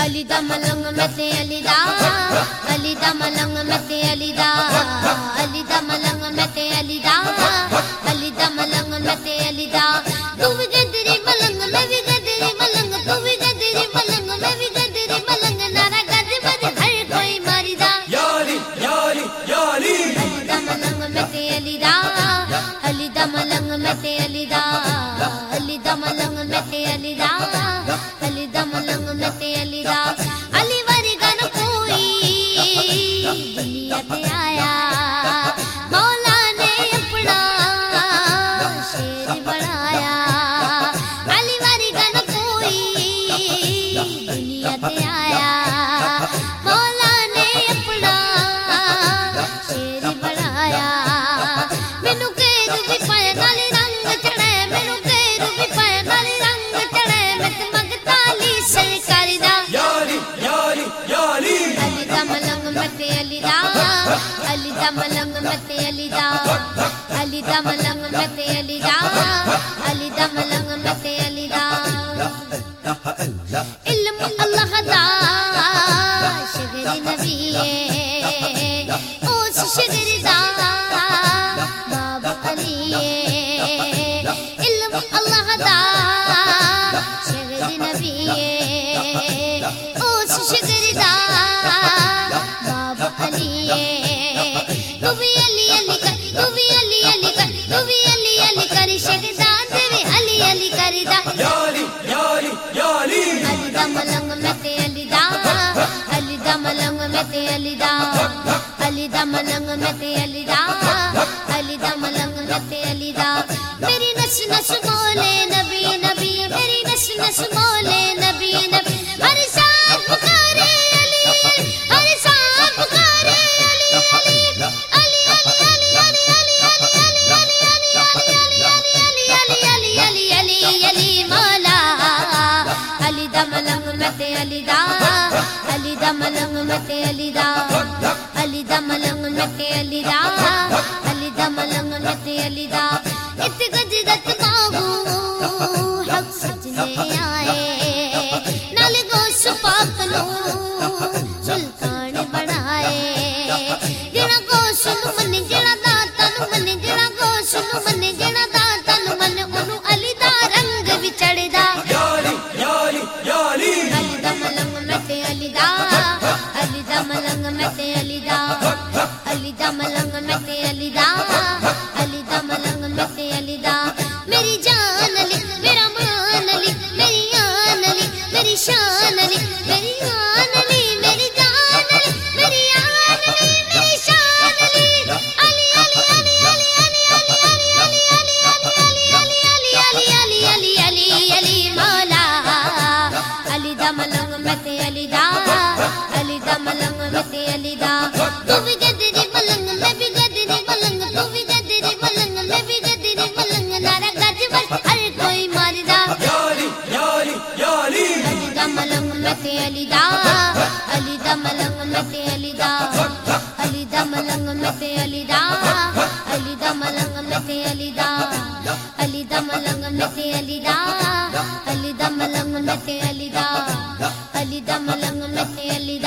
علی دا ملنگ میں علی دا علی دا ملنگ میں علی دا علی دا دم لم نت علی دا علی دم لم متے علی دا علی دم لم نت علی دا علم اللہ دا شگر نبی اس شگر دا بابا علی علم اللہ دا شگر نبی اس شگر دا دم لنگ علی دا علی دم لنگ علی دا علی دم لنگ علی دا علی دم لنگ علی دا ات گج گت ماں حق سچ نے الدا الدا ملنگ مت ملنگ میں بھی گدری ملنگ علی بھی گدری ملنگ میں بھی گدری ملنگ نم مل